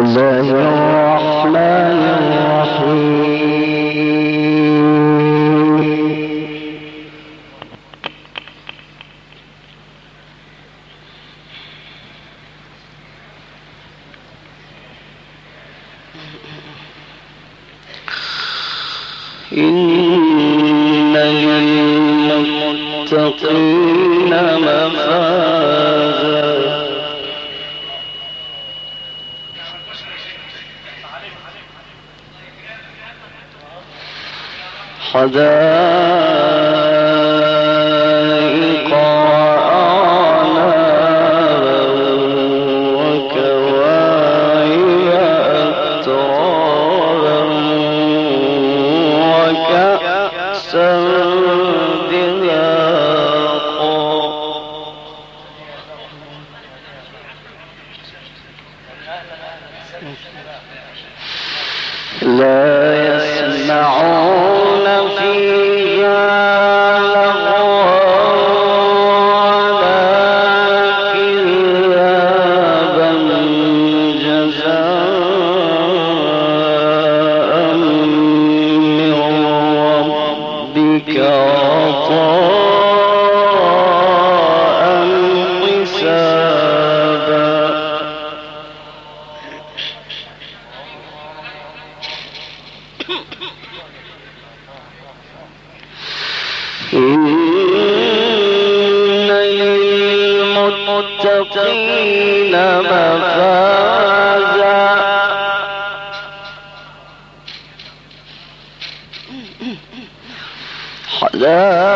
الله الرحمن الرحيم So. للمتقين مفازا. حلال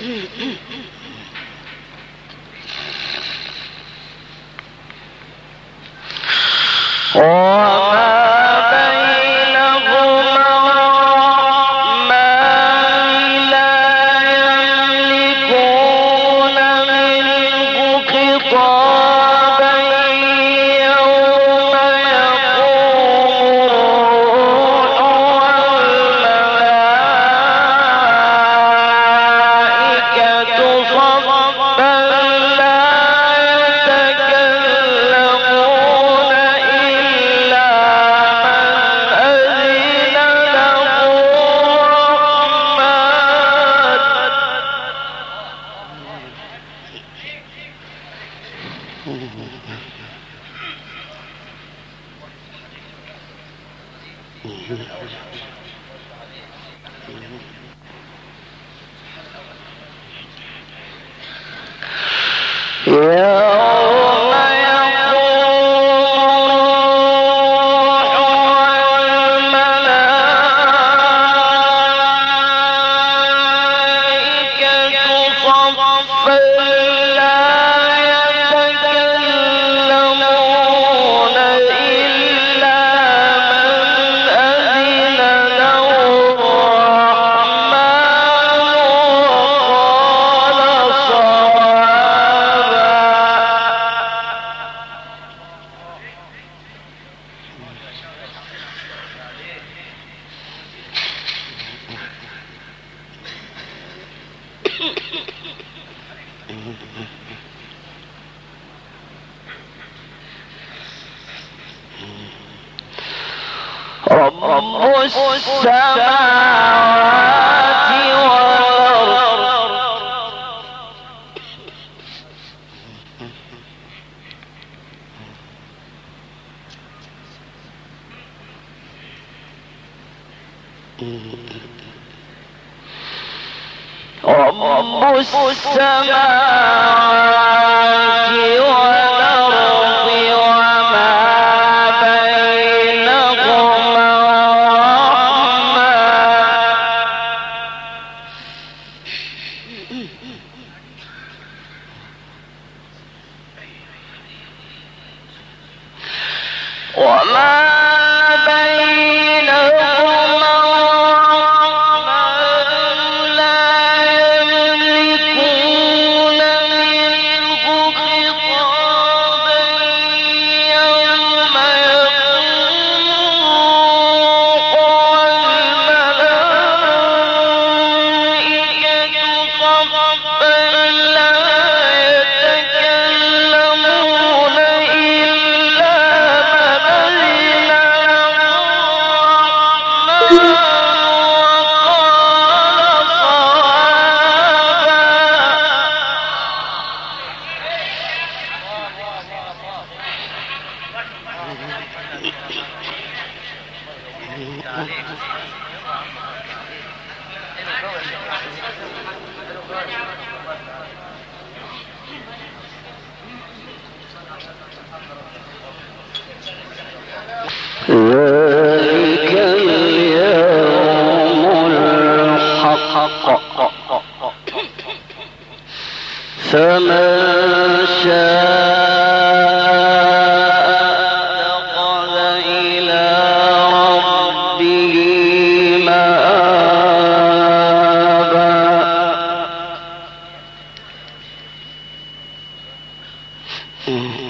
Mm-hmm. Mm-hmm.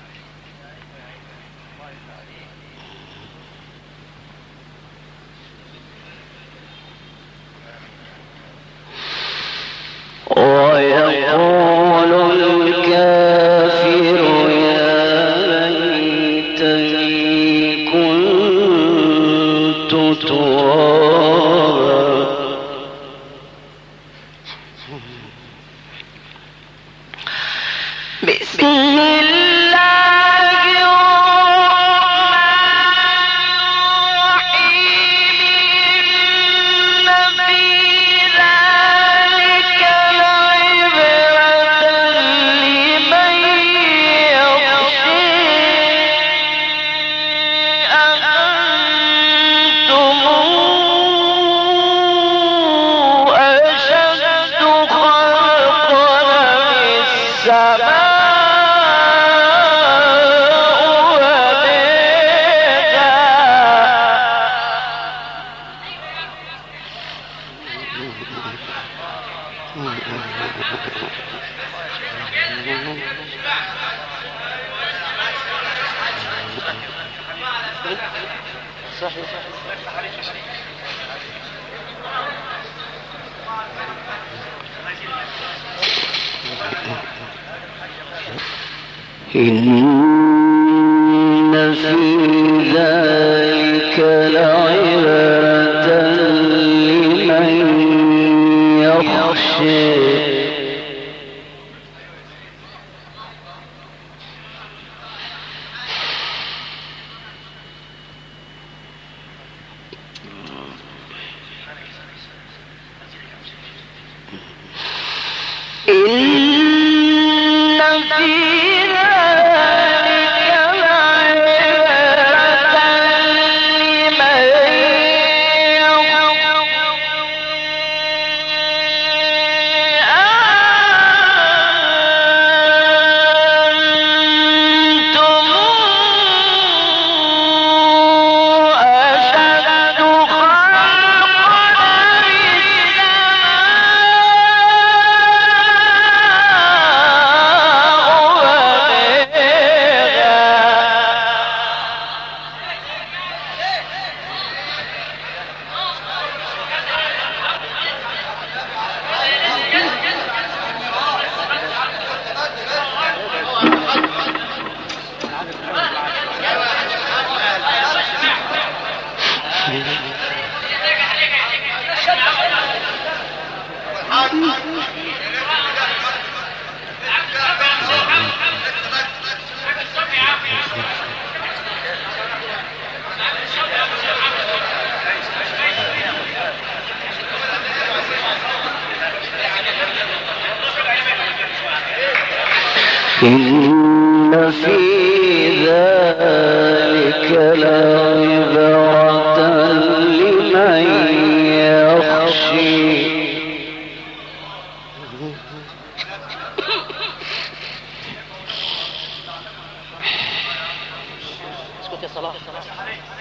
اسكت يا صلاح.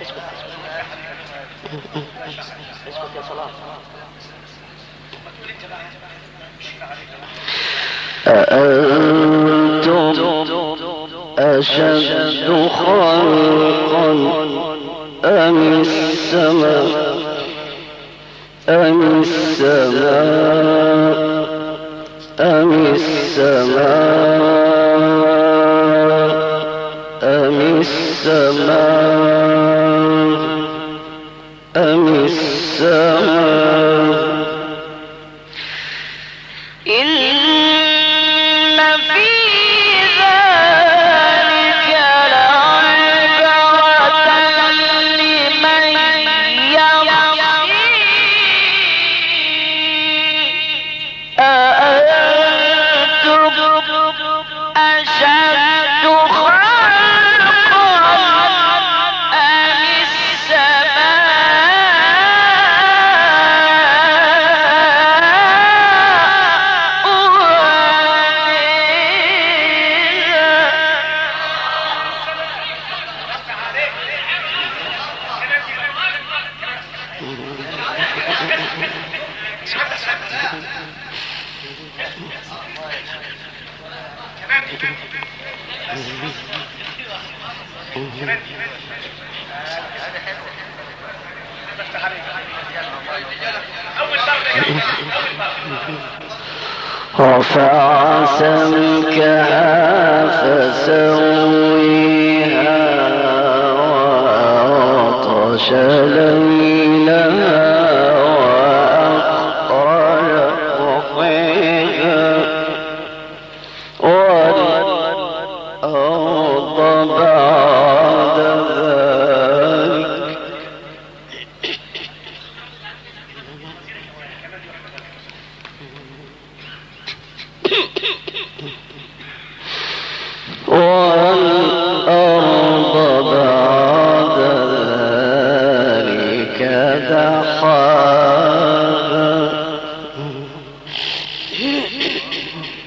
اسكت اسكت. يا صلاح. أأنتم أشد خلقا أم السماء؟ أم السماء؟ أم السماء؟ أم السماء؟ أم السماء؟ رفع سمكها فسويها وعطش ليلها Oh.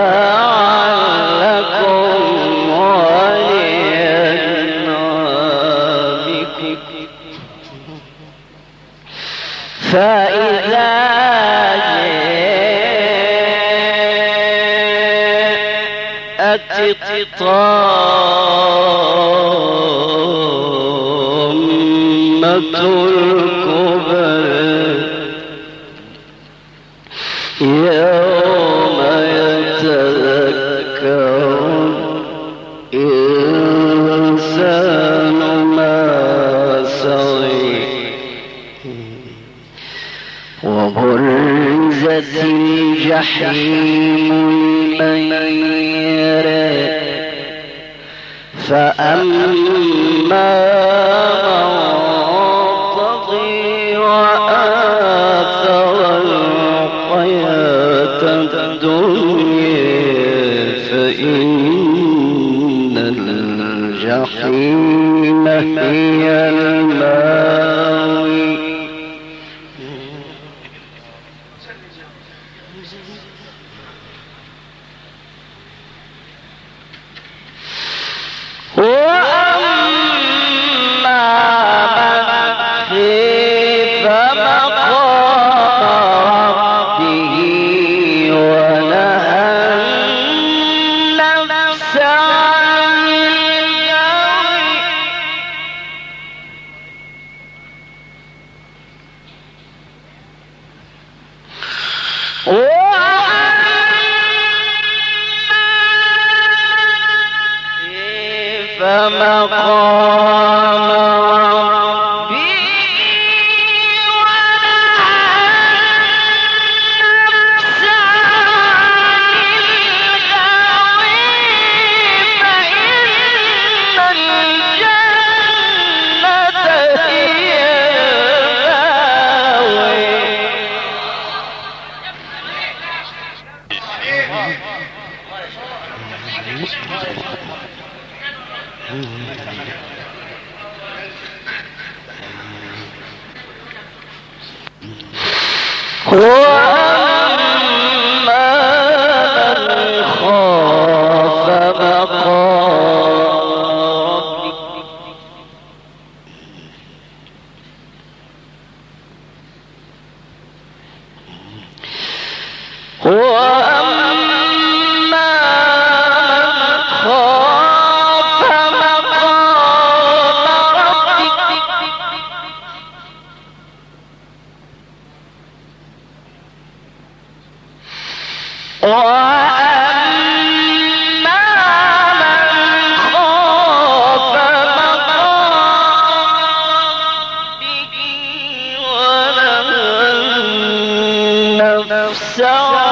متاعا لكم ولأنعامكم فإذا جاءت الطامة وبرزت الجحيم لمن يرى فأما من وآثر الحياة الدنيا فإن الجحيم هي so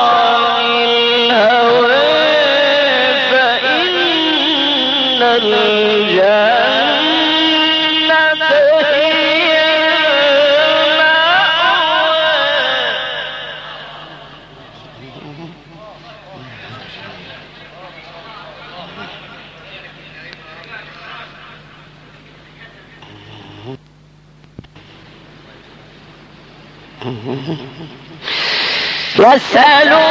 يسألونك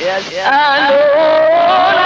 يسألونك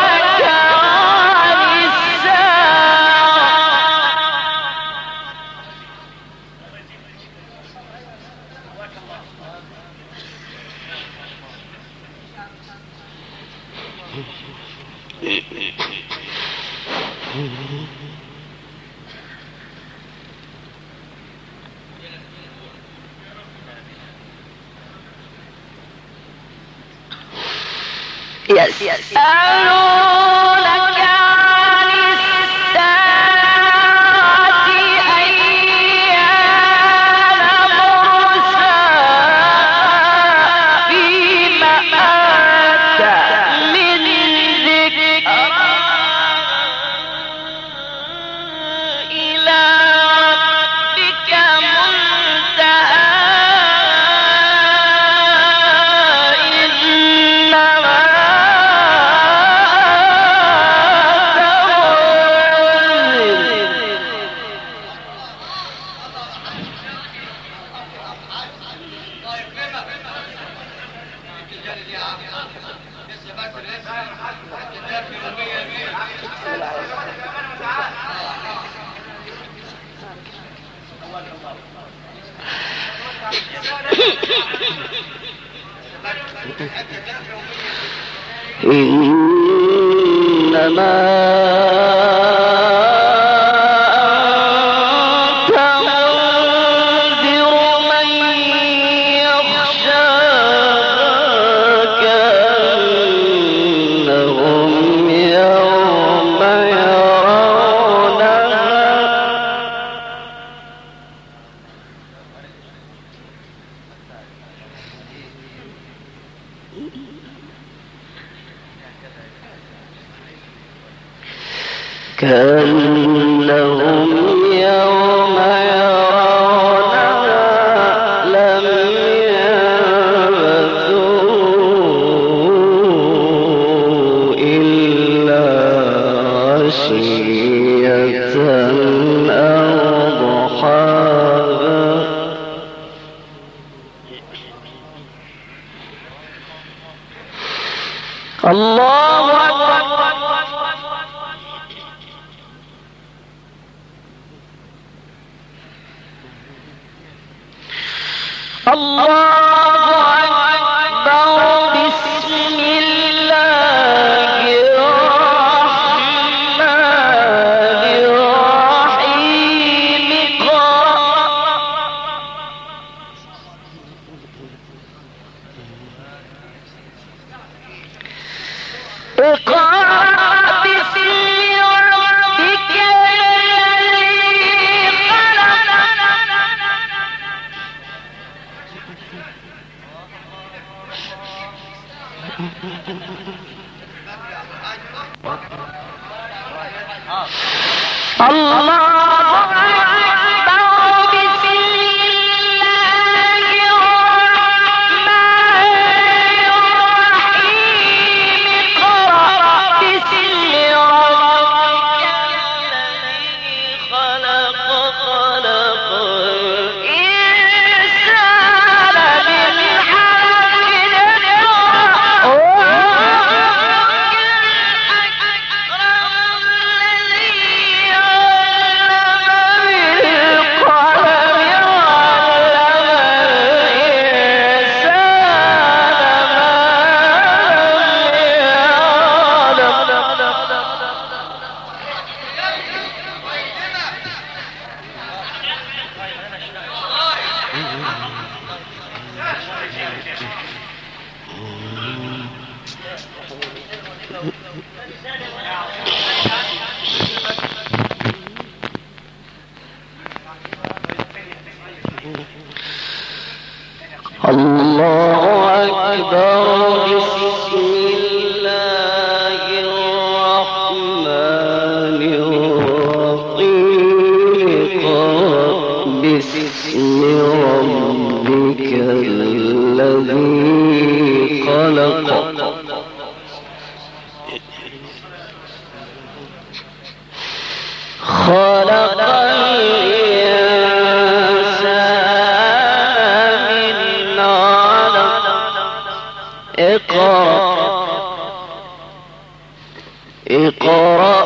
إنما see. خلق الإنسان من علق اقرأ. اقرأ.